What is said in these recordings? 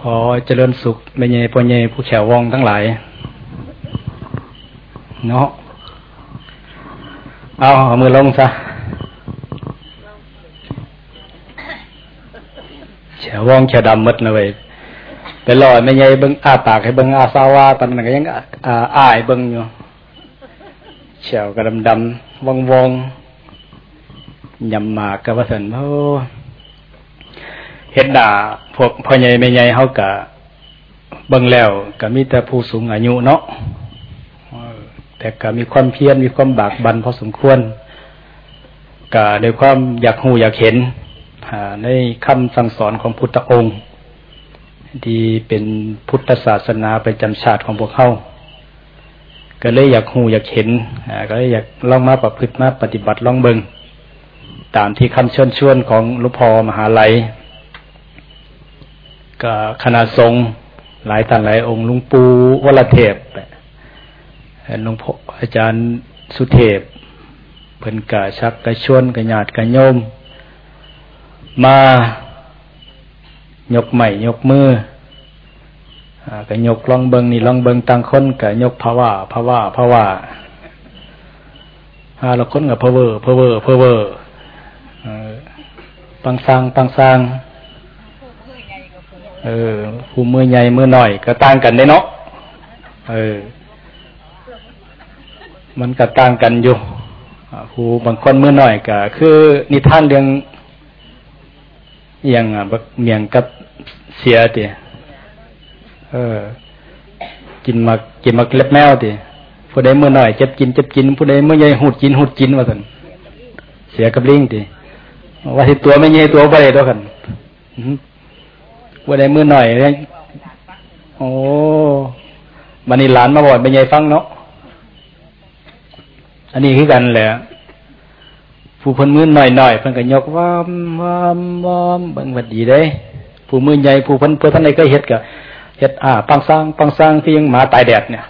ขอเจริญสุขแม่เย่พ่อเย่ผู้แขววองทั้งหลาย เนาะเอาเอามือลงซะแขววองแขวดำมดเลยไปลอยไม่ใหญ่เบิ้งอาปากให้เบิ้งอาซาวาตอนนั้นก็ยังอาอ้ายเบิ้งอยู่เฉียวกระดำดำวงวงยำมากกระวสันโอ้ เห็ดด่าพวกพ่อใหญ่แม่ใหญ่เขากะเบิ้งแล้วก็มีแต่ผู้สูงอายุเนาะแต่ก็มีความเพียรมีความบากบันพอสมควรก็ด้วยความอยากหูอยากเห็นในคำสั่งสอนของพุทธองค์ ที่เป็นพุทธศาสนาประจำชาติของพวกเขาก็เลยอยากหูอยากเห็นก็เลยอยากลองมาประพฤติมาปฏิบัติลองเบิงตามที่คำเชิญชวนของลุพอมหาลัย ก็คณะสงฆ์หลายท่านหลายองค์ลุงปูวรเทพหลวงพ่ออาจารย์สุเทพ เพิ่นกะชักกะชวนกะญาติกะโยมมายกใหม่ยกมือก็ยกลองเบิงนี่ลองเบิงต่างคนก็ยกภาวะภาวะภาวะฮาเราคนกับเพอเวอร์เพอเวอร์เพอเวอร์ปังสร้างปังสร้าง เออผู้มือใหญ่มือหน่อยก็ต่างกันได้เนาะเออ มันก็ต่างกันอยู่ผู้บางคนมือหน่อยก็คือ นิทานเรื่องอย่างบักเมียงกับเสียติเออ กินมากินมาเล็บแมวติผู้ใดมือหน่อยเจ็บกินเจ็บกินผู้ใดมือใหญ่หูดกินหูดกินว่าสันเสียกับลิงติว่าที่ตัวไม่ใหญ่ตัวไปเลยตัวกัน ว่าได้มือหน่อยเลยโอ้บันนี้หลานมาบอกไม่ใหญ่ฟังเนาะ อันนี้คือกันแหละ ผู้พ้นมือหน่อยหน่อยเพิ่นก็ยกว่ามว่ามว่ามบังวัดดีได้ ผู้มือใหญ่ผู้พ้นเพื่อท่านใดก็เฮ็ดก็เฮ็ดอ่า ปังสร้างปังสร้างที่ยังหมาตายแดดเนี่ย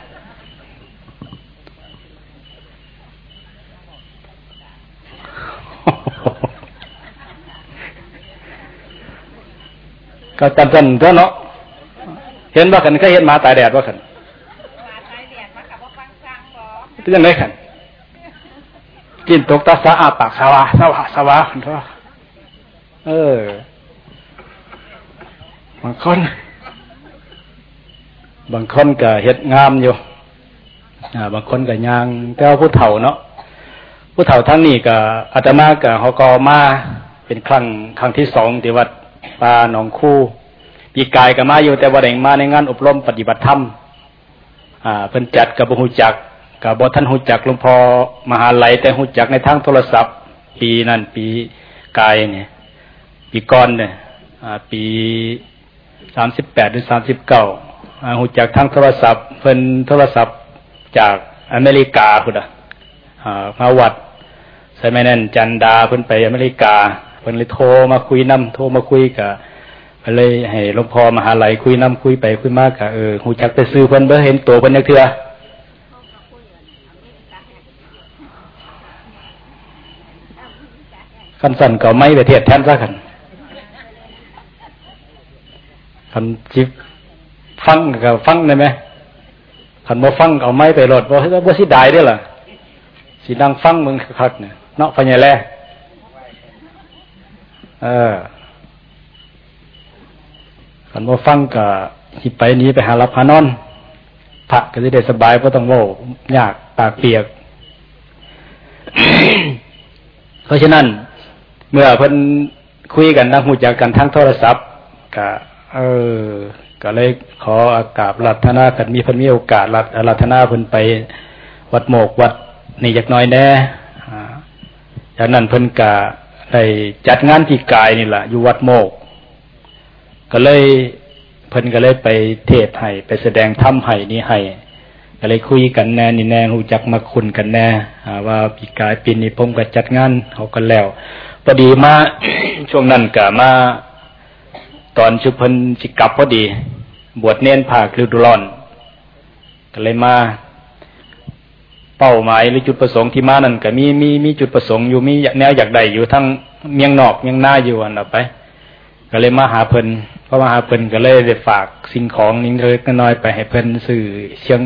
ก็จำจันตัวเนาะเห็นว่าขันก็เห็นมาตายแดดว่าขันเป็นยังไงขันกินตกตาสะอาปากสวาสวาสวาคนทั่วเออบางคนบางคนก็เฮ็ดงามอยู่อ่าบางคนก็ยางแต่ว่าผู้เฒ่าเนาะผู้เฒ่าทั้งนี้ก็อาตมาก็เขาก็มาเป็นครั้งครั้งที่สองที่วัด ปาหนองคู่ปีกายก็มาอยู่แต่ว่าเด็กมาในงานอบรมปฏิบัติธรรมอ่าเพิ่นจัดกับบุหุจักกับบท่านหูจักหลวงพ่อมหาไหลแต่หูจักในทางโทรศัพท์ ปีนั่นปีกายเนี่ยปีก้อนเนี่ยปีสามสิบแปดหรือสามสิบเก้าหูจักทางโทรศัพท์ เพิ่นโทรศัพท์จากอเมริกาคุณอะมาวัดใช่ไหมนั่นจันดาเพิ่นไปอเมริกา เพิ่นเลยโทรมาคุยน้ำโทรมาคุยกับเลยให้หลวงพ่อมหาไหลคุยน้ำคุยไปคุยมากกับเออหูจักไปซื้อเพิ่นเบ่เห็นตัวเพิ่นยักเถื่อคันสั่นก็ไม่ไปเทียดแทนซะกันคันจิบฟังก็ฟังได้ไหมคันบ่ฟังเอาไม้ไปรถบ่บ่สิได้ได้ล่ะสินั่งฟังมึงคักเนี่ยเนาะพญาแล เออคันบ่ฟังก็สิไปนี้ไปหารับหานอนพระก็จะได้สบายเพราะต้องโว้ยากปากเปียก เพราะฉะนั้น เมื่อเพิ่นคุยกันนั่งหูจากกันทั้งโทรศัพท์ก็เออก็เลยขออากาศรัตนากันมีเพิ่นมีโอกาสรัตรัตนาเพิ่นไป วัดโมกวัดนี่จักน้อยแน่จากนั้นเพิ่นกะ ได้จัดงานที่กายนี่แหละอยู่วัดโมก ก็เลยเพิ่นก็เลยไปเทศให้ไปแสดงธรรมให้นี่ให้ก็เลยคุยกันแน่นี่แน่หูจักมาคุณกันแน่ว่าปีกายปีนี้ผมก็จัดงานเขากันแล้วพอดีมาช่วงนั้นกะมาตอนชุพันจิกลับพอดี บวชเน้นผ่าคือดุรอน ก็เลยมา เป้าหมายหรือจุดประสงค์ที่มานั่นก็มีมีมีจุดประสงค์อยู่มีแนวอยากได้อยู่ทั้งเมียงนอกเมียงหน้าอยู่อันเอาไป ก็เลยมาหาเพิ่นเพราะมาหาเพิ่นก็เลยได้ฝากสิ่งของนิดเล็กน้อยไปให้เพิ่นซื้อเชียง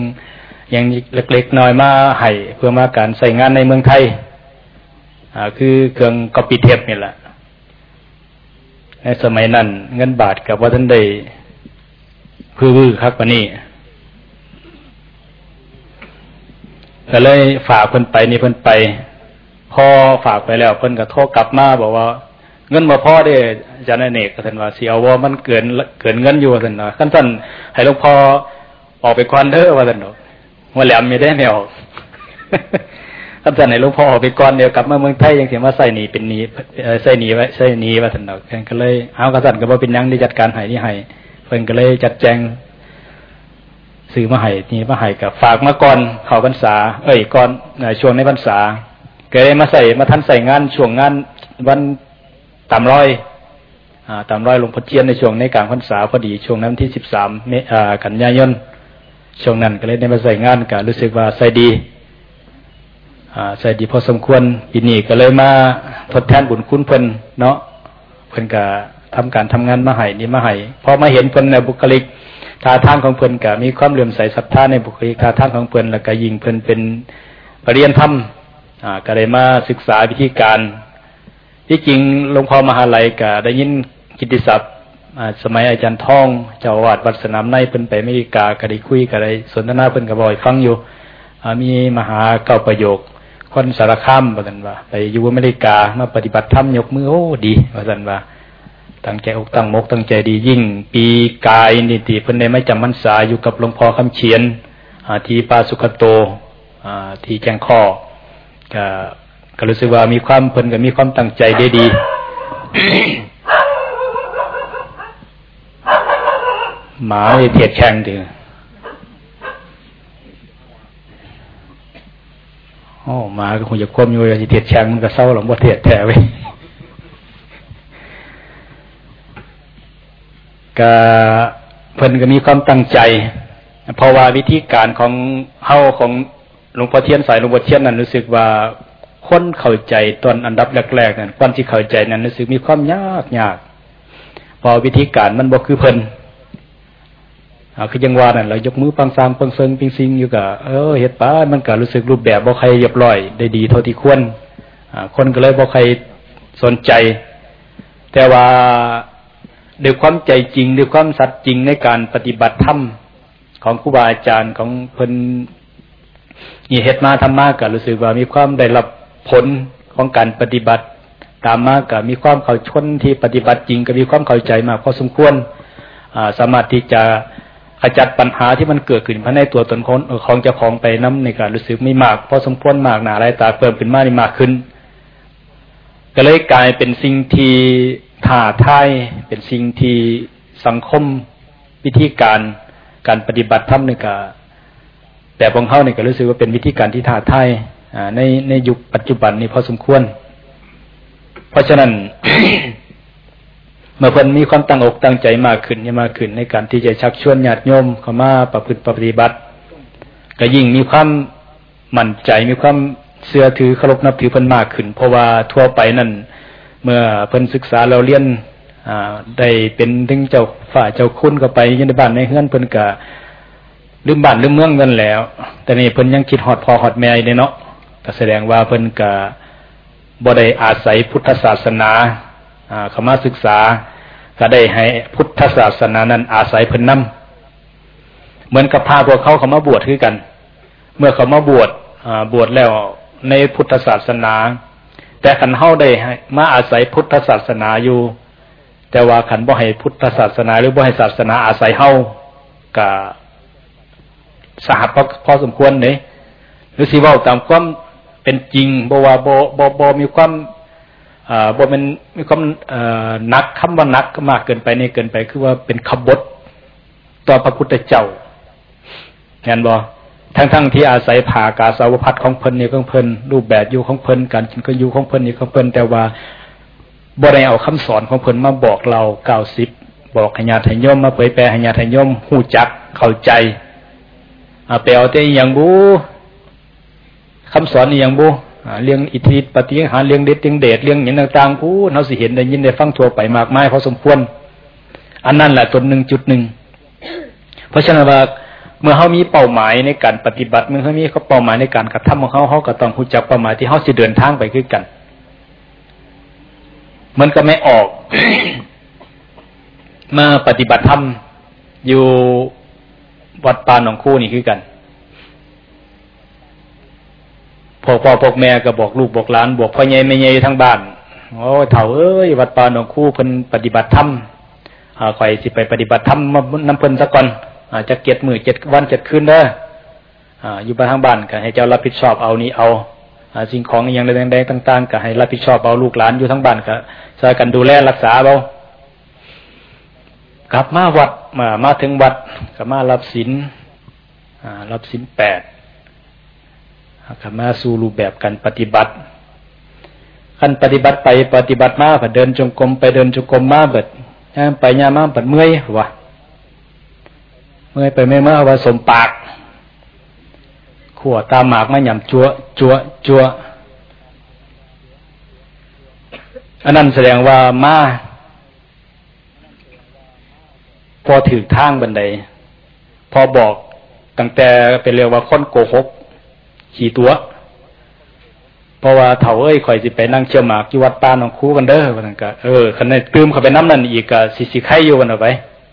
อย่างเล็กๆน้อยมาให้เพื่อมาการใส่งานในเมืองไทยอ่าคือเครื่องกอปิเทปนี่แหละในสมัยนั้นเงินบาทกับว่าท่านได้พื้วือครับวันนี้ ก็เลยฝากเพิ่นไปนี่เพิ่นไป พอฝากไปแล้วเพิ่นก็โทรกลับมาบอกว่า เงินมาพ่อได้อาจารย์เนกก็ท่านว่าสีเอาว่ามันเกินเกินเงินอยู่ท่านว่าขั้นต้นให้หลวงพ่อออกไปควันเด้อว่าท่านบอกว่าแหลมไม่ได้ไม่ออกขั้นต้นให้หลวงพ่อออกไปก่อนเดียวกลับมาเมืองไทยยังเสียมาใส่หนีเป็นหนีใส่หนีไว้ใส่หนีว่าท่านบอกก็เลยเอากระสันก็บ่เป็นยังที่จัดการให้ที่ให้เพิ่นก็เลยจัดแจง ซื้อมาให้นี่มาให้กับฝากมาก่อนเขาพรรษา เอ้ยก่อนช่วงในพรรษาก็เลยมาใส่มาทันใส่งานช่วงงานวันตามร้อยอ่าตามร้อยลงพเจียนในช่วงในกลางพรรษาพอดีช่วงนั้นที่สิบสามเมอ่ากันยายนช่วงนั้นก็เลยได้มาใส่งานก็รู้สึกว่าใส่ดีอ่าใส่ดีพอสมควรปีนี้ก็เลยมาทดแทนบุญคุณเพิ่นเนาะเพิ่นก็ทำการทำงานมาให้นี่มาให้พอมาเห็นเพิ่นในบุคลิก ท่าทางของเพิ่นก็มีความเลื่อมใสศรัทธาในบุคลิกท่าทางของเพิ่นแล้วก็ยิงเพิ่นเป็นปรริญญาธรรมอ่าก็เลยมาศึกษาวิธีการ ที่จริงหลวงพ่อมหาลัยก็ได้ยินกิติศัพท์สมัยอาจารย์ท่อง เจ้าวาดวัดสนามในเพิ่นไปอเมริกาก็ได้คุยก็ได้สนทนาเพิ่นก็บ่อยฟังอยู่มีมหาเก้าประโยค คนสารคามว่ากันว่า ไปอยู่อเมริกามาปฏิบัติธรรมยกมือโอ้ดีว่ากันว่า ตั้งใจอกตั้งมกตั้งใจดียิ่ง ปีกายนิติเพิ่นได้ไม่จำมันษาอยู่กับหลวงพ่อคำเชียนทีปาสุขโตทีแจงข้อก็ก็รู้สึกว่ามีความเพิ่นก็มีความตั้งใจได้ดีหมาไม่เทียดแข่งถือโอ้หมาก็คงจะควมอยู่อย่เทียดแข่งมันก็เศร้าหลงบ่เทียดแท้ไว้ ก็เพิ่นก็มีความตั้งใจ เพราะว่าวิธีการของเฮาของหลวงพ่อเทียนสายหลวงพ่อเทียนนั้นรู้สึกว่าคนเข้าใจตอนอันดับแรกๆนั้นความที่เข้าใจนั้นรู้สึกมีความยากยากพอวิธีการมันบ่คือเพิ่นคือยังว่านั่นเรายกมือปังซางปังเซิงปิงซิงอยู่กับเออเฮ็ดป้ามันก็รู้สึกรูปแบบบ่ใครเรียบร้อย ได้ดีเท่าที่ควรคนก็เลยบ่ใครสนใจ แต่ว่า ด้วยความใจจริงด้วยความสัตย์จริงในการปฏิบัติธรรมของครูบาอาจารย์ของเพิ่นนี่เฮ็ดมาทำมาก็รู้สึกว่ามีความได้รับผลของการปฏิบัติตามมาก็มีความเข้าชนที่ปฏิบัติจริงก็มีความเข้าใจมากพอสมควรสามารถที่จะขจัดปัญหาที่มันเกิดขึ้นภายในตัวตนของของเจ้าของไปน้ำในการรู้สึกไม่มากพอสมควรมากหนาไรตาเพิ่มขึ้นมากนี่มากขึ้น ก็เลยกลายเป็นสิ่งที่ ท้าทายเป็นสิ่งที่สังคมวิธีการการปฏิบัติธรรมนี่ก็แต่ของเขาเนี่ยก็รู้สึกว่าเป็นวิธีการที่ท้าทายในในยุคปัจจุบันนี้พอสมควร เพราะฉะนั้น เมื่อเพิ่นมีความตั้งอกตั้งใจมากขึ้นยมากขึ้น ในการที่จะชักชวนญาติโยมเข้ามาประพฤติปฏิบัติ ก็ยิ่งมีความมั่นใจมีความเสื่อถือเคารพนับถือเพิ่นมากขึ้น เพราะว่าทั่วไปนั่น เมื่อเพิ่นศึกษาเราเรียนได้เป็นถึงเจ้าฝ่าเจ้าคุณก็ไปยันในบ้านในเฮือนเพิ่นก็ลืมบ้านลืมเมืองกันแล้ว แต่นี่เพิ่นยังคิดฮอดพอฮอดแม่ได้เนาะก็แสดงว่าเพิ่นก็บ่ได้อาศัยพุทธศาสนาเข้ามาศึกษา ก็ได้ให้พุทธศาสนานั้นอาศัยเพิ่นนำเหมือนกับพาพวกเขาเขามาบวชคือกัน เมื่อเขามาบวชบวชแล้วในพุทธศาสนา แต่ขันเฮาได้มาอาศัยพุทธศาสนาอยู่ แต่ว่าขันบ่ให้พุทธศาสนา หรือบ่ให้ศาสนาอาศัยเฮากะสหัสพอพอสมควรเนี่ยหรือสิว่าตามความเป็นจริงบ่ว่าบ่บ่บ่มีความอ่าบ่เป็นมีความอ่นักคำว่านักมากเกินไปนี่เกินไป คือว่าเป็นขบฏต่อพระพุทธเจ้าเห็นบ่ ทั้งๆทที่อาศัยผ่ากาสาวพัดของเพิ่นนี่ของเพิ่นรูปแบบอยู่ของเพิ่นการกินก็อยู่ของเพิ่นนี่ของเพิ่นแต่ว่าบ่ได้เอาคำสอนของเพิ่นมาบอกเราเก้าสิบบอกหญาติโยมมาเผยแปลให้ญาติโยมหูจักเข้าใจอาไปเอาแต่อย่างบูคำสอนนี่อย่างบูเรื่องอิทธิปฏิหารเรื่องเด็ดเรื่องเดชเรื่องอย่างต่างๆผู้เราสิเห็นได้ยินได้ฟังทั่วไปมากมายพอสมควร อันนั้นแหละตัวหนึ่งจุดหนึ่งเพราะฉะนั้นว่า เมื่อเขามีเป้าหมายในการปฏิบัติ เมื่อเขามีเขาเป้าหมายในการกระทำของเขาเขาก็ต้องรู้จักเป้าหมายที่เขาสิเดินทางไปคือกันมันก็ไม่ออก มาปฏิบัติธรรมอยู่วัดปานหนองคู่นี่คือกันพอพ่อพกแม่ก็บอกลูกบอกหลานบอกพ่อใหญ่แม่ใหญ่ทั้งบ้านโอ้เถ่าเอ้ยวัดปานหนองคู่เพิ่นปฏิบัติธรรมข่อยสิไปปฏิบัติธรรมมาน้ำเพิ่นสักก่อน อาจจะเก็ดมือเจ็ดวันเจ็ดคืนเด้ออยู่บ้านทางบ้านก็ให้เจ้ารับผิดชอบเอานี้เอาสิ่งของอย่างแดงๆต่าง ๆ ก็ให้รับผิดชอบเอาลูกหลานอยู่ทั้งบ้านก็ช่วยกันดูแลรักษาเอากลับมาวัดมามาถึงวัดก็มารับศีลรับศีลแปดกลับมาสู่รูปแบบการปฏิบัติขั้นปฏิบัติไปปฏิบัติมาเดินจงกรมไปเดินจงกรมมาเบิดย่างไปย่ามาเบิดเมื่อยวะ เมื่อไปไม่เมื่อว่าสมปากขวตาหมากมาหย่ำจัวจัวจัวอันนั้นแสดงว่ามาพอถือทางบันได พอบอกตั้งแต่เป็นเรียกว่าค้นโกหก ขี่ตัว เพราะว่าเถาเอ้ยข่อยสิไปนั่งเชื่อหมากที่วัดตาหนองคูกันเด้อวันนั้นก็เออคันนี้ตืมเข้าไปน้ำนั่นอีกก็สิสิไข่อยู่กันเอาไป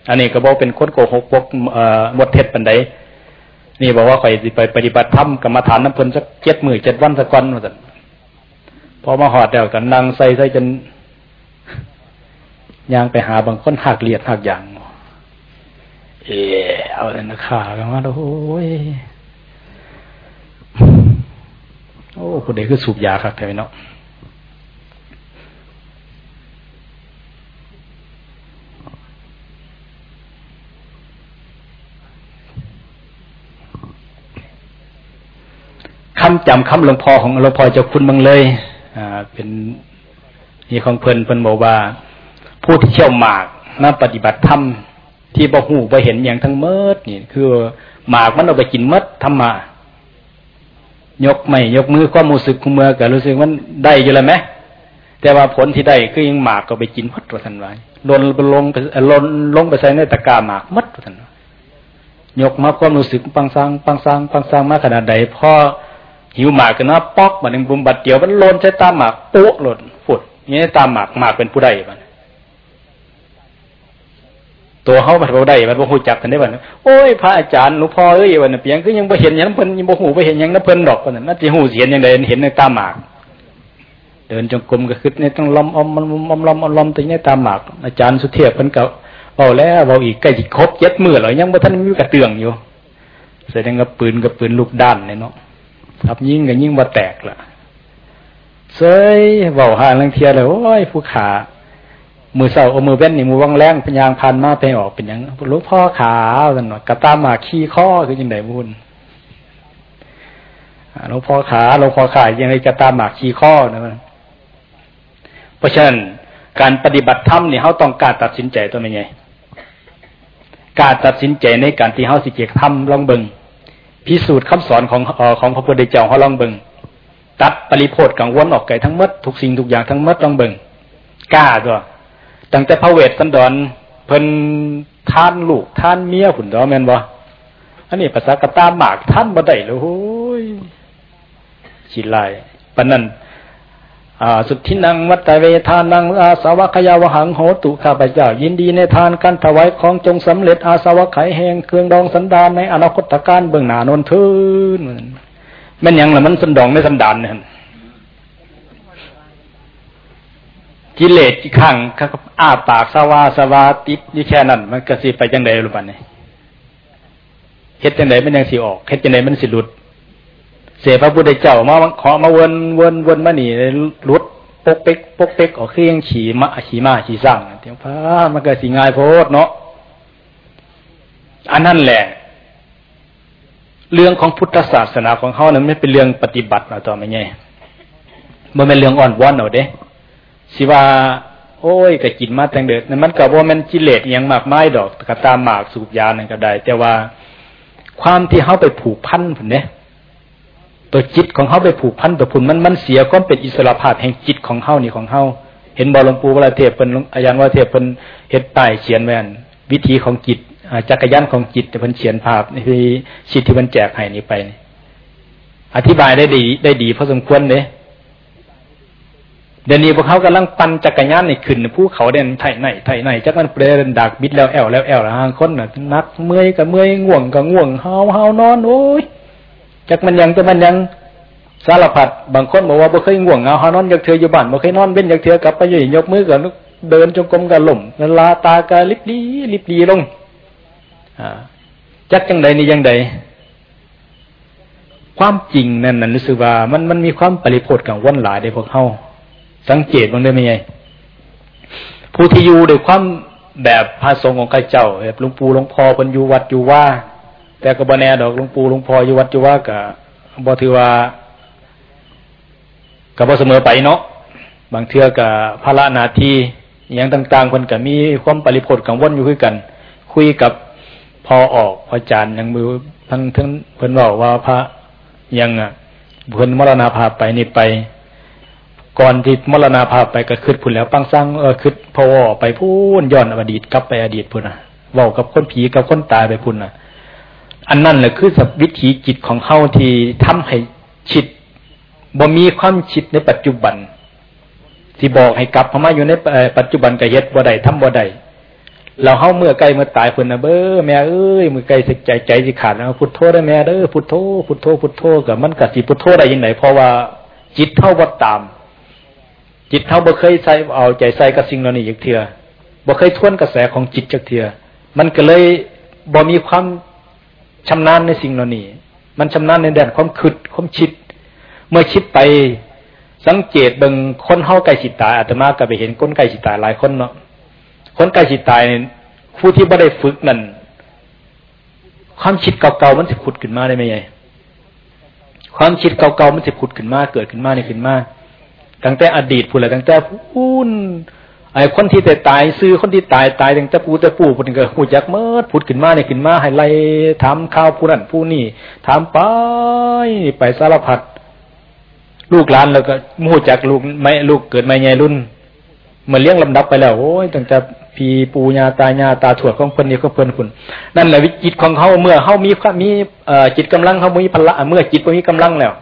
อันนี้ก็บอกเป็นคนโกหกพวกหมดเท็จปันไดนี่บอกว่าข่อยสิไปปฏิบัติธรรมกรรมฐานน้ำพลินสักเจ็ดหมื่นเจ็ดวันสักวันว่าสันพอมาหอดเดียวกันนั่งใส่ใส่จนยางไปหาบางคนหักเลียดหักอย่างเออเอาแต่นักขากันมาโอ้ยโอ้คนเด็กคือสูบยาครับแถวเนาะ คำจำคำหลวงพ่อของหลวงพ่อเจ้าคุณบังเลยอ่าเป็นนี่ของเพิ่นเพิ่นบอกว่า ผู้ที่เชี่ยวหมากมาปฏิบัติธรรมที่บ่หูบ่เห็นอย่างทั้งเมิดนี่คือหมากมันเอาไปกินมดธรรมะยกไม่ยกมือก็มูสึกคุมเมื่อก็รู้สึกมันได้อยู่แล้วไหมแต่ว่าผลที่ได้คือยังหมากก็ไปกินมดว่าทันไว้ลนลงไปลนลงไปใส่ในตะกาหมากมัดว่าทันยกมาความรู้สึกปังซังปังซังปังซังมาขนาดใดพ่อ หิวหมากกันนะป๊อกมาหนึ่งบุมบัดเดียวมันลนใช้ตาหมากปุ๊หล่นฝุดนี่ตาหมากหมากเป็นผู้ใดบ้างตัวเขาบัดบ่ได้บัดบ่ฮู้จักกันได้บัดโอ้ยพระอาจารย์หลวงพ่อเอ้ยวันนี้เพียงคือยังบ่เห็นยังเพิ่นยังบ่ฮู้บ่เห็นยังน้ำเพิ่นดอกว่านั้นน่าสิฮู้เห็นยังไดเห็นในตาหมาก เดินจงกรมก็คือในต้องล้อมอมอมอมล้อมล้อมตัวในตาหมาก อาจารย์สุเทพเพิ่นก็เว้าแล้วเว้าอีกใกล้สิครบ7มื้อแล้วยังบ่ทันมีกระเตื้องอยู่แสดงว่าปืนกับปืนลูกด้านเนาะ ครับยิ่งก็ยิงบ่แตกล่ะเซยเว้าหาลังเทียเลยโอ้ยผู้ขามือเสาเอามือเว้นนี่มือวังแรงเป็นยางพันมาไปออกเป็นยังลูกพ่อขากันหน่อยกระตามมาขี้ข้อคือยังไงบุญหลวงพ่อขาหลวงพ่อขายังไงกระตามหมากขี้ข้อนะมันเพราะฉะนั้นการปฏิบัติธรรมเนี่ยเขาต้องการตัดสินใจตัวเป็นไงการตัดสินใจในการที่เขาสิเจกทำลองเบิง พิสูจน์คำสอนของอของพระพุทธเจ้าเขาลองเบิงตัดปริโพธกังวลออกไกลทั้งมดทุกสิ่งทุกอย่างทั้งมดลองเบิงกล้าตัวตั้งแต่พระเวทสันดอนเพิ่นท่านลูกท่านเมียขุนดอแมนบ่อันนี้ภาษากะตาหมากท่านบ่ได้เลยโอ้ยชิลายปนนั้น สุดที่นังวัตเวทานังอาสาวะขยาวหังโหตุข้าพเจ้า ยินดีในทานการถวายของจงสำเร็จอาสาวะไขแหงเครื่องดองสันดานในอนาคตการเบื้องหน้านนทืนมันยังละมันสันดองในสันดานเนี่ยกิเลสข้างอ้าปากสวาสวาติดนี่แค่นั้นมันก็สิไปจังไดรู้ป่ะเนี่ยเฮ็ดจังไดมันยังสิออกเฮ็ดจังไดมันสิหลุด เสียพระพุทธเจ้ามาขอมาวนวนวนมานี่หลุดปกเป๊กปกเป๊กออกเครื่องขี่มาขี่มาขี่สั่งเดี๋ยวพระมันก็สิง่ายโพดเนาะอันนั้นแหละ เรื่องของพุทธศาสนาของเขานั้นไม่เป็นเรื่องปฏิบัติมาต่อไม่ไงมันเป็นเรื่องอ่อนวอนเอาเด้สิว่า โอ้ยก็กินมาแต่งเด็กนั่นมันก็บ่แม่นกิเลสอย่างมากไมายดอกก็ตามหมากสูบยานั่นก็ได้ แต่ว่าความที่เฮาไปผูกพันพุ่นเด้ ตัวจิตของเขาไปผูกพันตัวพุ่นมันมันเสียก็เป็นอิสระภาพแห่งจิตของเขานี่ของเขาเห็นบอลหลวงปู่วราเทพเป็นอาจารย์วราเทพเป็นเฮ็ดป้ายเขียนแวนวิธีของจิตจักรยานของจิตแต่เพิ่นเขียนภาพนี่คือชิตที่มันแจกให้นี่ไป อธิบายได้ดีได้ดีพอสมควรเลยเดี๋ยวนี้พวกเขากำลังปั่นจักรยานในขึ้นผู้เขาเด่นไถไหนไถไหนจักมันเปรนดักบิดแล้วแอวแล้วแอวแล้วหางคนน่ะนักเมื่อยกับเมื่อยง่วงกับง่วงเฮาเฮานอนโอ้ย จักมันยังจะมันยังสารพัดบางคนบอกว่าบ่เคยง่วงเงาเฮานอนอยากเถื่ออยู่บ้านบ่เคยนอนเว้นอยากเถื่อกลับไปอยู่ยกมือกันเดินจงกรมกันหล่มลาตากะลิบลีลิบลีลงจักจังใดนี่ยังใดความจริงนั่นนั่นรู้สึกว่ามันมันมีความปริพดกังวลหลายในพวกเขาสังเกตบ้างได้ไหมไงผู้ที่อยู่ด้วยความแบบพระสงฆ์ของข้าเจ้าแบบหลวงปู่หลวงพ่อคนอยู่วัดอยู่ว่า แต่ก็บแน่ดอกหลวงปู่หลวงพ่ออยู่วัดอยู่ว่ากับบอถือว่ากับบอเสมอไปเนาะบางเทื่อกับภาระนาทีอย่างต่างๆคนกับมีความปริพดกังวลอยู่คือกัน คุยกับพอออกพอจารย์ยังมือทั้งทั้งเพิ่นบอกว่าพระยังอะเพิ่นมรณาภาพไปนี่ไปก่อนที่มรณาภาพไปก็คืดพุ่นแล้วปังสร้างเออคืดพอไปพูนย้อนอดีตกลับไปอดีตพุ่นอะว่ากับคนผีกับคนตายไปพุ่นอะ อันนั้นแหละคือสวิถีจิตของเขาที่ทำให้ชิดบ่มีความชิดในปัจจุบัน ที่บอกให้กลับเข้ามาอยู่ในปัจจุบันกับเฮ็ดบ่ได้ทำบ่ได้เราเฮาเมื่อไกลเมื่อตายพุ่นนะเบ้อแม่เอ้ยเมื่อไกลสิใจใจสิขาดแล้วพุทโธได้แม่เด้อพุทโธพุทโธพุทโธกับมันกับสิพุทโธได้ยังไงเพราะว่าจิตเท่าวัดตาม จิตเท่าบ่เคยใส่เอาใจใส่กับสิ่งเหล่านี้อย่างเถื่อบ่เคยทวนกระแสของจิตจักเถื่อมันก็เลยบ่มีความ ชำนาญในสิ่งเหล่านี้ มันชำนาญในด้านความคิดความคิด เมื่อคิดไปสังเกตเบิ่งคนเฮาใกล้สิตายอาตมาก็ไปเห็นคนใกล้สิตายหลายคนเนาะคนใกล้สิตายผู้ที่บ่ได้ฝึกนั่นความคิดเก่าๆมันสิขุดขึ้นมาได้ไหมไงความคิดเก่าๆมันสิขุดขึ้นมาเกิดขึ้นมานี่ขึ้นมาตั้งแต่อดีตพูดเลยตั้งแต่พูน ไอ้คนที่แต่ตายซื้อคนที่ตายตายตั้งต่ปูต่ปูพูดก็พูดยักเมื่อพูดขึ้นมาเนี่ยขึ้นมาให้ไล่ถามข้าวผู้นั้นผู้นี่ถามไปไปสารพัดลูกหลานแล้วก็มู้จักลูกไม่ลูกเกิดไม่ใหญ่รุ่นมื่อเลี้ยงลำดับไปแล้วโอ้ยตั้งแต่พีปูญาตายาตาถวดของเพิ่นนี่ของเพิ่นคุณนั่นแหละวิจิตของเขาเมื่อเขามีมีจิตกำลังเขามีพละเมื่อจิตมีกำลังแล้ว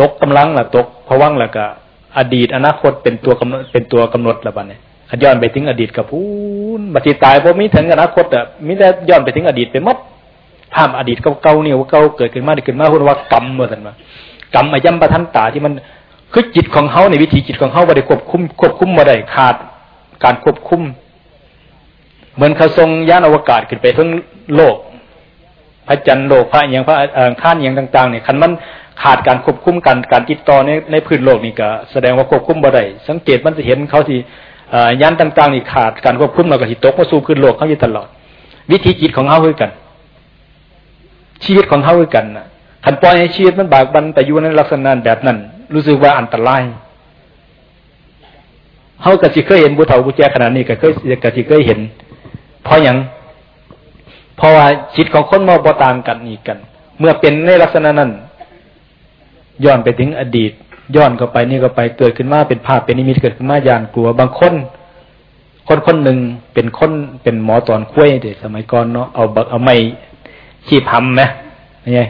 ตกกำลังล่ะ ตกพวังแล้วก็ อดีตอนาคตเป็นตัวกำหนดเป็นตัวกำหนดละบัดเนี่ยขย้อนไปถึงอดีตกับพูนบัติตายพอมีถึงอนาคตอะมิได้ย้อนไปถึงอดีตไปหมดภาพอดีตเก่าๆเนี่ยเก่าเกิดขึ้นมาได้ขึ้นมาคุณว่ากรรมเมื่อสันมากรรมอายัมประทันตาที่มันคือจิตของเขาในวิธีจิตของเขาบ่ได้ควบคุมควบคุมบ่ได้ขาดการควบคุม เหมือนเขาทรงยานอวกาศขึ้นไปเพิ่งโลก พระจันทร์โลกพระอย่างพระข้านอย่างต่างๆเนี่ยคันมัน ขาดการควบคุมกันการติดต่อในในพื้นโลกนี่ก็แสดงว่าควบคุมบ่ได้สังเกตมันจะเห็นเขาที่ยันต่างๆนี่ขาดการควบคุมเราก็สิตกมาสู่พื้นโลกเขาอยู่ตลอด วิธีจิตของเขาคือกัน ชีวิตของเขาคือกันนะขันปล่อยให้ชีวิตมันบากบันแต่อยู่ในลักษณะแบบนั้น รู้สึกว่าอันตรายเขาก็สิเคยเห็นบุตรบุแจขนาดนี้ก็เคยก็สิเคยเห็น เพราะอย่างเพราะว่าจิตของคนมอบ่ต่างกันนี่กัน เมื่อเป็นในลักษณะนั้น ย้อนไปถึงอดีต ย้อนเข้าไปนี่ก็ไปเกิดขึ้นมาเป็นภาพเป็นนิมิตเกิดขึ้นมายานกลัว บางคน คนคนหนึ่งเป็นคนเป็นหมอตอนคุ้ยเด็กสมัยก่อนเนาะเอาบักเอาไม้ขี้พัมไหมไง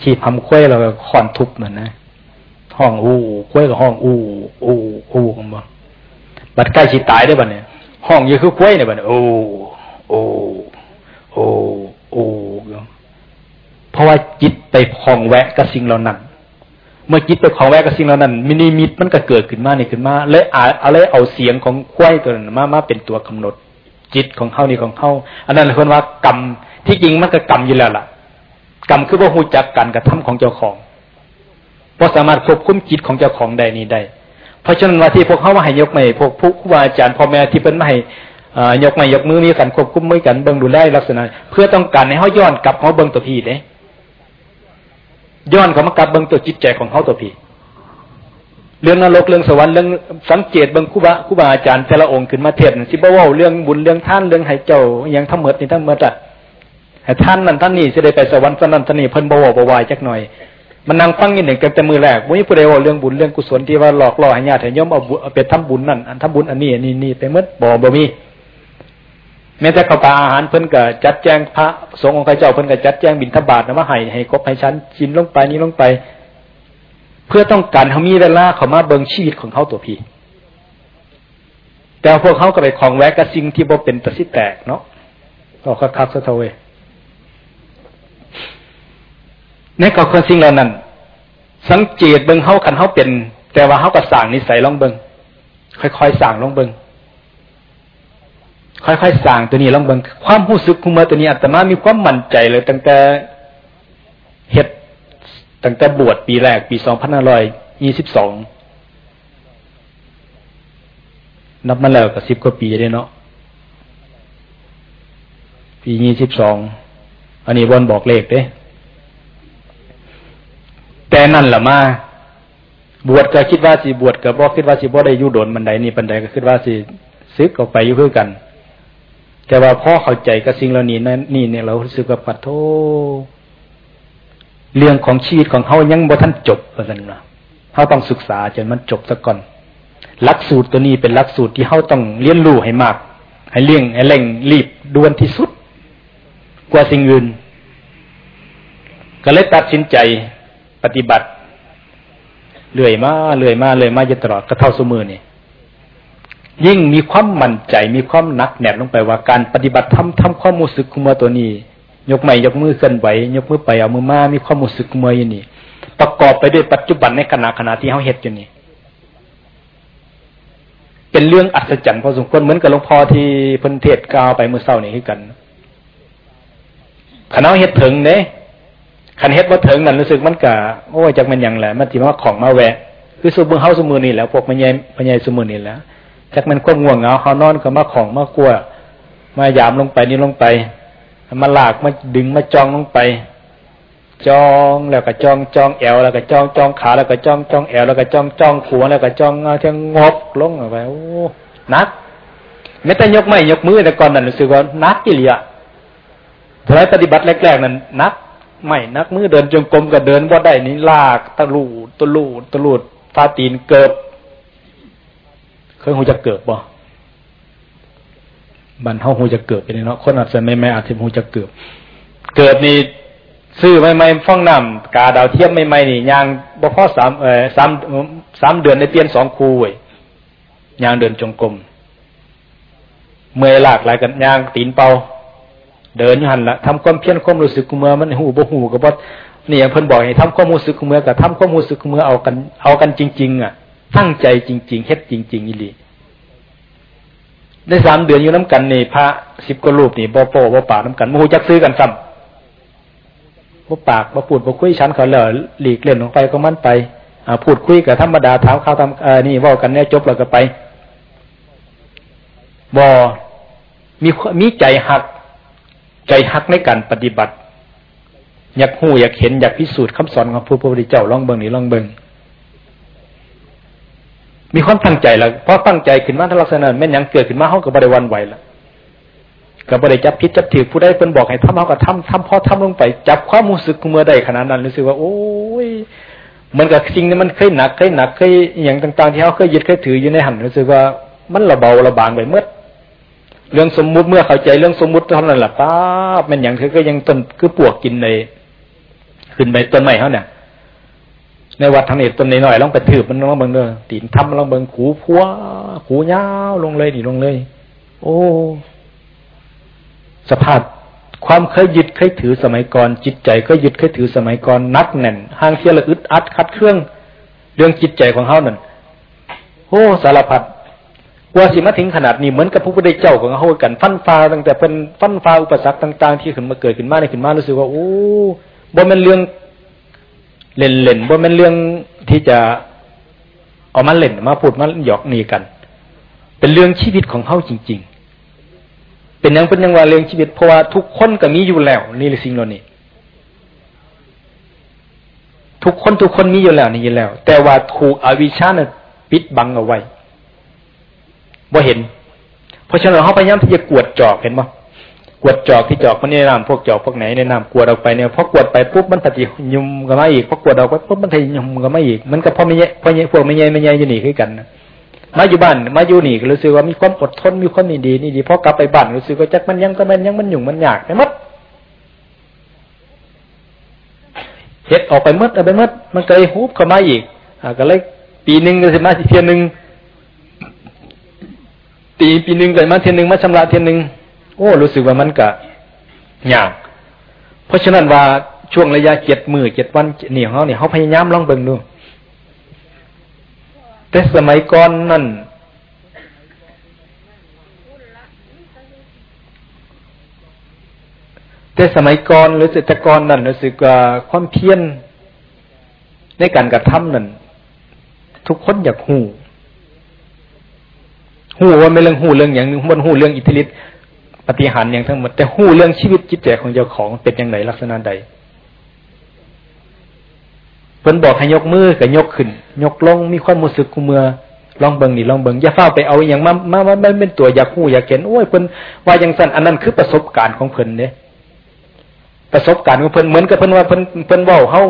ขี้พัมคุ้ยเราก็คอนทุบเหมือนนะห้องอู้คุ้ยกับห้องอู้อู้อู้กันบ่บัดใกล้ชีตายได้บ่เนี่ยห้องยี่คือคุ้ยเนี่ยบ่เนี่ยโอ้โอ้โอ้โอ้เพราะว่าจิตไปคลองแวะกับสิ่งเหล่านั้น เมื่อจิตไปของแวกกับสิ่งเหล่านั้นมินิมิตมันก็เกิดขึ้นมานี่ขึ้นมาเลยอาอะไรเอาเสียงของควายตัวนั้นมามาเป็นตัวกำหนด จิตของเขานี่ของเขาอันนั้นคนว่ากรรมที่จริงมันก็กรรมอยู่แล้วล่ะ กรรมคือว่าหูจักการกระทำของเจ้าของพอสามารถควบคุมจิตของเจ้าของได้นี่ได้ เพราะฉะนั้นว่าที่พวกเขาว่าให้ยกไม่พวกผู้ครูอาจารย์พ่อแม่ที่เป็นไม่ให้ยกไม่ยกมือมีการควบคุมมือกันเบิ่งดูแลลักษณะ เพื่อต้องการให้เขาย้อนกลับเขาเบิ่งตัวพี่เด้ ย้อนเขามากลับเบิ้งตัวจิตใจของเขาตัวพี่เรื่องนรกเรื่องสวรรค์เรื่องสังเกตเบิ้งครูบาครูบาอาจารย์แต่ละองค์ขึ้นมาเทศสิบ่ว่าเรื่องบุญเรื่องท่านเรื่องให้เจ้าอย่างทั้งหมดนี่ทั้งหมดอะให้ท่านนั่นท่านนี่จะได้ไปสวรรค์ท่านนั่นท่านนี่เพิ่นบ่าวบ่วายจักหน่อยมันนั่งฟังนี่หนึ่งกันแต่มือแรกวันนี้ผู้ใดว่าเรื่องบุญเรื่องกุศลที่ว่าหลอกล่อให้ญาติให้ย่อมเอาเอาไปทำบุญนั่นอันทำบุญอันนี้อันนี้นี่ไปเมื่อบ่บ่มี แม้แต่ข้าวปลาอาหารเพิ่นก็จัดแจงพระสงฆ์ของค์ข้าเจ้าเพิ่นก็จัดแจงบิณฑบาตนะมาให้ให้ครบให้ชั้นชินลงไปนี้ลงไป เพื่อต้องการเขามีเวลาเขามาเบิ่งชีวิตของเขาตัวพี่แต่พวกเขาก็ไปของแวกกับสิ่งที่บ่เป็นตะสิแตกเนาะก็คักๆซะเท่าเวในกับคนสิ่งเหล่านั้น สังเกตเบิ่งเขาคันเขาเป็น แต่ว่าเขาก็สั่งนิสัยลองเบิ่งค่อยๆสั่งลองเบิ่ง ค่อยๆสั่งตัวนี้ลองบิ่งความรู้สึกของเมื่อตัวนี้อาตมามีความมั่นใจเลย ตั้งแต่เฮ็ดตั้งแต่บวชปีแรกปีสองพันห้าร้อยยี่สิบสองนับมาแล้วกับสิบกว่าปีเลยเนาะปียี่สิบสองอันนี้วนบอกเลขเด้แต่นั่นแหละมา บวชก็คิดว่าสิบวชก็บอกคิดว่าสิบ่ได้ยุโดนบันไดนี่บันไดก็คิดว่าสิซึกออกไปอยู่เพื่อกัน แต่ว่าพ่อเข้าใจกับสิ่งเหล่านี้นั่นนี่เนี่ยเรารู้สึกว่าปัดโทเรื่องของชีวิตของเขายังบ่ท่านจบเพราะฉะนั้นนะเขาต้องศึกษาจนมันจบซะก่อน หลักสูตรตัวนี้เป็นหลักสูตรที่เขาต้องเรียนรู้ให้มาก ให้เลี่ยงให้เร่งรีบด่วนที่สุด กว่าสิ่งอื่น ก็เลยตัดสินใจปฏิบัติเลื่อยมาเลื่อยมาเลื่อยมาจะตลอดก็เท่าสมือนี่ ยิ่งมีความมั่นใจมีความหนักแน่นลงไปว่าการปฏิบัติทำทำความรู้สึกคุมาตัวนี้ ยกไม่ยกมือเคลื่อนไหวยกมือไปเอามือมา มีความรู้สึกคุมาอย่างนี้ประกอบไปด้วยปัจจุบันในขณะขณะที่เขาเห็ดอยู่นี่เป็นเรื่องอัศจรรย์พอสมควรเหมือนกับหลวงพ่อที่พันเทศกาวไปเมื่อเช้านี่คือกันขณะเห็ดถึงเนี่ยขันเฮ็ดว่าถึงนั่นรู้สึกมันกะโอ้ยจักมันยังแหละมันจีว่าของมาแวะ คือสุมือเฮาสมือนี่แหละพวกมันใหญ่มันใหญ่สมือนี่แหละ จักมันก็ง่วงเหงาเฮานอนก็มาของมากลัว มายามลงไปนี่ลงไป มาหลากมาดึงมาจองลงไป จองแล้วก็จองจองแอวแล้วก็จองจองขาแล้วก็จองจองแอวแล้วก็จองจองขัวแล้วก็จองเทียงงบลงไปโอ้นักไม่แต่ยกไม่ยกมือแต่ก่อนนั้นรู้สึกว่านักกิริยาทำไมปฏิบัติแรกๆนั้นนักไม่นักมือเดินจงกรมก็เดินว่าได้นี่ลากตะลูตะลูตะลูดฟาตีนเกิบ เคยหูจะเกิบบ่บันเฮาหูจะเกิบไปเนาะคนอาจจะไม่ไม่อาจจะหูจะเกิบเกิบนี่ซื้อไม่ไม่ฟ้องน้ำกาดาวเทียมไม่ไม่นี่ยางบ่พอสามเออสามสามเดือนในเปลี่ยนสองคูเว้ยยางเดินจงกรมเมื่อยลากหลายกันยางตีนเป่าเดินหันละทำความเพียรความรู้สึกเมื่อมันหูบ่หูกับบ่นี่ยเพิ่นบอกให้ทำความรู้สึกเมื่อกับทำความรู้สึกเมื่อเอากันเอากันจริง ๆ อะ ตั้งใจจริง ๆเฮ็ดจริง ๆ อีหลีได้สามเดือนอยู่น้ากันนี่พระสิบกว่ารูปนี่บ่โป้บ่ปากน้ากันมูจักซื้อกันซ้ำบ่ปากบ่พูดบ่คุยชั้นเขาเลยหลีกเล่นลงไปก็มันไปอ่าพูดคุยกับธรรมดาถามข่าวทำเอ่านี่ว่ากันเนี่ยจบแล้วก็ไปบ่มีมีใจหัก ใจฮักในการปฏิบัติ อยากหูอยากเห็นอยากพิสูจน์คำสอนของพระพุทธเจ้าลองเบิงนี่ลองเบิง มีความตั้งใจแล้วเพราะตั้งใจขึ้นมาทั้งลักษณะแม่นยังเกิดขึ้นมาเขากับบริวันไหวแล้วกับบริจับพิษจับถือผู้ใดเป็นบอกให้ทำเขาก็ทำทำพอทำลงไป จับความรู้สึกเมื่อใดขนาดนั้นรู้สึกว่า โอ้ยเหมือนกับสิ่งนี้มันเคยหนักเคยหนักเคยอย่างต่าง ๆ ที่เขาเคยยึดเคยถืออยู่ในหันรู้สึกว่ามันระเบาระบางไปเมื่อเรื่องสมมุติเมื่อเข้าใจเรื่องสมมุติเท่านั้นแหละป้ามันอย่างคือก็ยังต้นคือปวกกินในขึ้นไปต้นใหม่เขาเนี่ย ในวัดทางนี้ต้นนหน่อยลองไปถืบมันลองเบิ่งเด้อตีนทำลองเบิ่งขูพัวขูยาวลงเลยนี่ลงเลย โอ้สภาพความเคยยึดเคยถือสมัยก่อน จิตใจเคยยึดเคยถือสมัยก่อนนักแน่นห้างเที่ยละอึดอัดคัดเครื่อง เรื่องจิตใจของเขานั่นโอ้สารพัดว่าสิมาถึงขนาดนี้เหมือนกับพระพุทธเจ้าของเขากันฟันฟ้าตั้งแต่เป็นฟันฟ้าอุปสรรคต่าง ๆ ที่ขึ้นมาเกิดขึ้นมาในขึ้นมารู้สึกว่าโอ้บ่เป็นเรื่อง เล่นเล่นบ่เป็นเรื่องที่จะเอามาเล่นมาพูดมาหยอกนีกัน เป็นเรื่องชีวิตของเขาจริง ๆ เป็นยังเป็นยังว่าเรื่องชีวิตเพราะว่าทุกคนก็มีอยู่แล้ว นี่สิ่งเหล่านี้ทุกคนทุกคนมีอยู่แล้วนี่อยู่แล้ว แต่ว่าถูกอวิชชาเนี่ยปิดบังเอาไว้บ่เห็น เพราะฉะนั้นเขาพยายามที่จะกวดจอกเห็นบ่ กวดจอกที่จอกมันในน้ำพวกจอกพวกไหนในน้ำกวดออกไปเนี่ยพอกวดไปปุ๊บมันปฏิยุมกันมาอีกพอกวดออกไปปุ๊บมันทียุมกันมาอีก มันก็พอไม่เยพอเยพวกไม่เยไม่เยอยู่นี่คือกันนะมาอยู่บ้านมาอยู่หนี่รู้สึกว่ามีความอดทนมีความดีดีนี่ดีพอกลับไปบ้านรู้สึกว่าจักมันยังก็มันยังมันหยุ่งมันยากไปมัดเฮ็ดออกไปมัดเอาไปมัดมันก็เลยฮุบเข้ามาอีกอ่าก็เลยปีหนึ่งก็สิมาเทียนหนึ่งปีปีหนึ่งเกิดมาเทียนหนึ่งมาชำระเทียนหนึ่ง โอ้ รู้สึกว่ามันกะยากเพราะฉะนั้นว่าช่วงระยะเจ็ดมือเจ็ดวันเนี่ยเขาเนี่ยเขาพยายามลองเบิ่งดู แต่สมัยก่อนนั่นแต่สมัยก่อนหรือเศรษฐกรนั่นรู้สึกว่าความเพียรในการกระทำนั่นทุกคนอยากหูหูว่าไม่เรื่องหูเรื่องอย่างนึงมันหูเรื่องอิทธิฤทธิ ปฏิหารอย่างทั้งหมด แต่หู้เรื่องชีวิตจิตใจของเจ้าของเป็นอย่างไรลักษณะใดเพิ่นบอกให้ยกมือกับยกขึ้น ยกลงมีความรู้สึกกูเมื่อลองเบิ่งนี่ลองเบิ่งอย่าเฝ้าไปเอาอย่างมามามาเป็นตัวอยากหู้อยากเห็นโอ้ยเพิ่นว่าอย่างสั้นอันนั้นคือประสบการณ์ของเพิ่นเนี่ยประสบการณ์ของเพิ่นเหมือนกับเพิ่นว่าเพิ่นเพิ่นบอกเฮา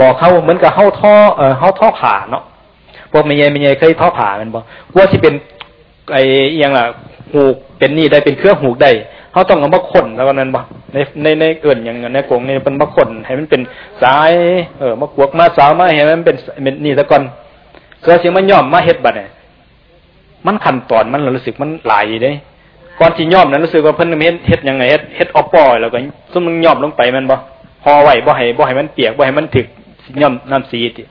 บอกเฮาเหมือนกับเฮาท่อเอ่อเฮาท่อผ่าเนาะพวกไม่ใหญ่ไม่ใหญ่เคยท่อผ่ามันบอกว่าสิเป็นไอ้ยังล่ะ หูกเป็นนี่ได้เป็นเครื่องหูกได้เขาต้องเอามาขนแล้วก็นั้นบ่ในในในเกินอย่างในกงในเป็นมาขนให้มันเป็นสายเออมากวกมาสาวมาให้มันเป็นเป็นนี่ซะก่อนเสือเสียงมันย่อมมาเฮ็ดบัดเนี่ยมันขั้นตอนมันรู้สึกมันหลายเด้ก่อนที่ย่อมนั้นรู้สึกว่าเพิ่นเฮ็ดเฮ็ดยังไงเฮ็ดเฮ็ดออปอยแล้วก็ซุ่มมันย่อมลงไปมันบ่พอไหวบ่ให้บ่ให้มันเปียกบ่ให้มันถึกย่อมน้ำสีติ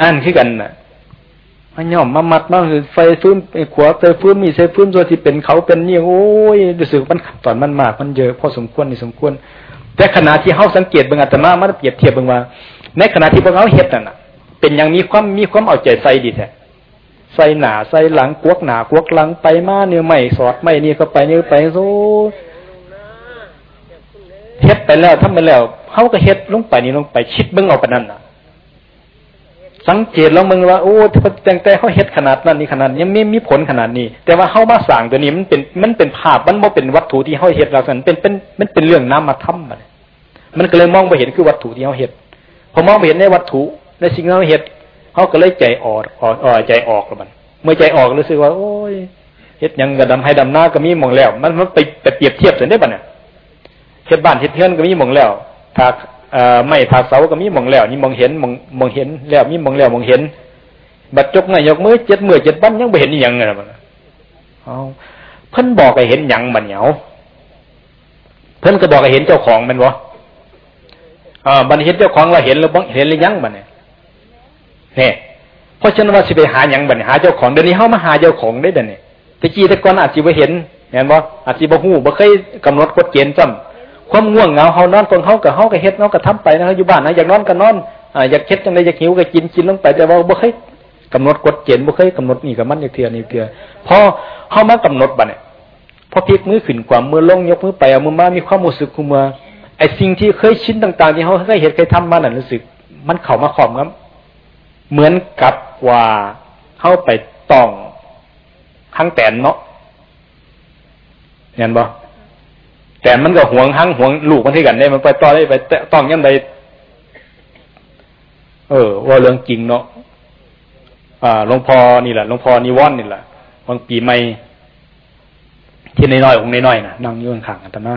อันคือกันน่ะ มันย่อมมามัดมาคือไฟฟื้นไอ้ขวาไฟฟื้นมีไฟฟื้นตัวที่เป็นเขาเป็นนี่โอ้ยรู้สึกมันตอนมันมากมันเยอะพอสมควรนี่สมควร แต่ขณะที่เขาสังเกตบางอาตมามันเปรียบเทียบบางว่า ในขณะที่พวกเขาเฮ็ดนั่นน่ะ เป็นอย่างมีความมีความเอาใจใส่ดีแท้ใส่หนาใส่หลังกวกหนากวกหลังไปมาเนื้อไม่สอดไม่นี่ก็ไปเนื้อไปโซ่เฮ็ดไปแล้วทำไปแล้วเขาก็เฮ็ดลงไปนี่ลงไปคิดเบิ่งเอาไปนั่นน่ะ สังเกตแล้วมึงว่าโอ้แต่งแต่เขาเฮ็ดขนาดนั้นนี่ขนาดยังไม่มีผลขนาดนี้ แต่ว่าเขามาสั่งตัวนี้มันเป็นมันเป็นภาพมันบ่เป็นวัตถุที่เขาเฮ็ดเราสันเป็นเป็นมันเป็นเรื่องน้ำมาทำมันมันก็เลยมองไปเห็นคือวัตถุที่เขาเฮ็ดพอมองไปเห็นในวัตถุในสิ่งที่เขาเฮ็ดเขาก็เลยใจอ่อนอ่อนใจออกแล้วมัน เมื่อใจออกรู้สึกว่า โอ้ยเฮ็ดยังกระดำให้ดำหน้าก็มีมองแล้ว มันมันไปไปเปรียบเทียบกันได้ปะเนี่ยเฮ็ดบ้านเฮ็ดเทือนก็มีมองแล้วถ้า ไม่ถาเสาก็มีมองแล้วนี่มองเห็นมองมองเห็นแล้วมีมองแล้วมองเห็น บัดจกไงยกมือเจ็ดมือเจ็ดปั้นยังไม่เห็นยังไงมันเอาเพิ่นบอกให้เห็นยังมันเหนียวเพิ่นก็บอกให้เห็นเจ้าของมันวะอ่าบันเห็นเจ้าของเราเห็นแล้วบ้งเห็นหรือยังบันเนี่ยเนี่ยเพราะฉะนั้นว่าสิไปหายังบันหาเจ้าของเดี๋ยวนี้เข้ามาหาเจ้าของได้เดี๋ยวนี้ตะกี้ตะกอนอาจจะไปเห็นเห็นบ่อาจจะบ่หูบ่เคยกำหนดกฎเกณฑ์จำ ความง่วงเหงาเฮานอนคนเฮากับเฮากับเฮ็ดเฮากับทำไปนะอยู่บ้านนะอยากนอนก็นอนอ่าอยากเฮ็ดจังไดอยากหิวก็กินกินลงไปแต่ว่าบ่เคยกำหนดกฎเกณฑ์บ่เคยกำหนดนี่กับมันอย่างเทื่อนี่เทื่อพอเฮามากำหนดบัดเนี่ยพอพลิกมือขึ้นความมือลงยกมือไปเอามือมามีความรู้สึกคุมือไอ้สิ่งที่เคยชินต่าง ๆ ที่เฮาเคยเห็นเคยทำมานั่นรู้สึก มันเข้ามาครอบครับเหมือนกับว่าเฮาไปต้องทั้งแตนเนาะเห็นบ่ แต่มันก็ห่วงหังห่วงลูกมันที่กันได้มันไปต่อได้ไปต้องยังไงเออ ว่าเรื่องจริงเนาะอ่าหลวงพ่อนี่แหละหลวงพ่อนิวอนนี่แหละบางปีใหม่ที่น้อยๆองค์น้อยๆนะนั่งยื่นข้างอัตมา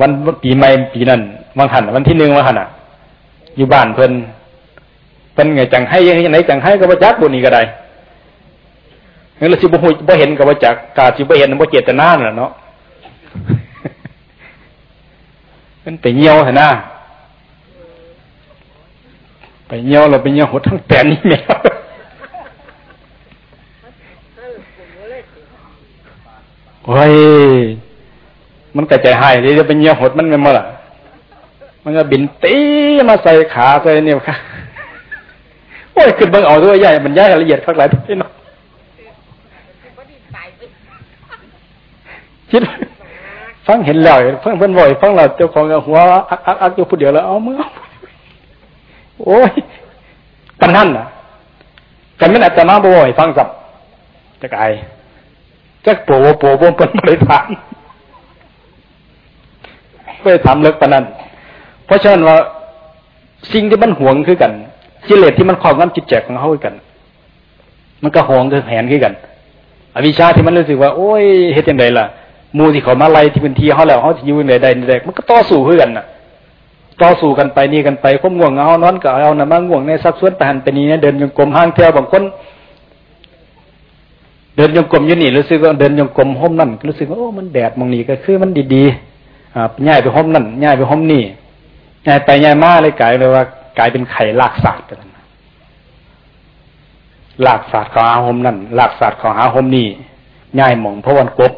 วันปีใหม่ปีนั้นวันหันวันที่หนึ่งวันหันอะ อยู่บ้านเพิ่นเป็นไงจังให้ยังไงจังให้ก็ว่าจักบุญนี่ก็ได้ งั้นเราสิบ่หูบ่เห็นก็ว่าจักกาสิบ่เห็นบ่เจตนาน่ะเนาะมันไปเหี่ยวเหรอนะไปเหี่ยวเราไปเหี่ยวหดทั้งแต่นี่แมวโอ้ยมันกระจายหายเลยจะเป็นเหี่ยวหดมันไม่มาล่ะมันก็บินตีมาใส่ขาใส่เนี่ยค่ะโอ้ยขึ้นเบิ่งเอาด้วยใหญ่มันใหญ่ละเอียดข้างหลายที่เนาะ คิดฟังเห็นแล้วฟังเพิ่นบ่อยฟังเราเจ้าของหัวอักอักอักอยู่ผู้เดียวแล้วเอามือโอ้ยปันนั่นน่ะกันไม่อาจะมาบ่อยฟังสับจะกายจักโปวโปวงเป็นบริฐานไม่ทำเลิกปนั้น เพราะฉะนั้นว่าสิ่งที่มันห่วงคือกันกิเลสที่มันครอบงำจิตใจของเขาคือกัน มันก็ห่วงคือแผนคือกัน อวิชชาที่มันรู้สึกว่า โอ้ยเฮ็ดยังไงล่ะ มูที่เขามาไล่ที่เป็นทีเขาแล้วเขาจะอยู่ในใดในใดมันก็ต่อสู้คือกันน่ะ ต่อสู้กันไปนี่กันไปควบง่วงเงานอนก็เอานะมาง่วงในซักซ้วนไปหันไปนี้เดินยงกลมห้างเที่ยวบางคน เดินยงกลมยู่นี่รู้สึกว่าเดินยงกลมห้มนั่นรู้สึกว่าโอ้มันแดดมองนี่ก็คือมันดีๆอ่าง่ายไปห้มนั่นง่ายไปห้มนี่ง่ายไปง่ายมากเลยกลายเลยว่ากลายเป็นไข่ลากศาสตร์ไปแล้วลากศาสตร์ของอาหมนั่นลากศาสตร์ของอาหมนี่ง่ายมองเพราะวันกบ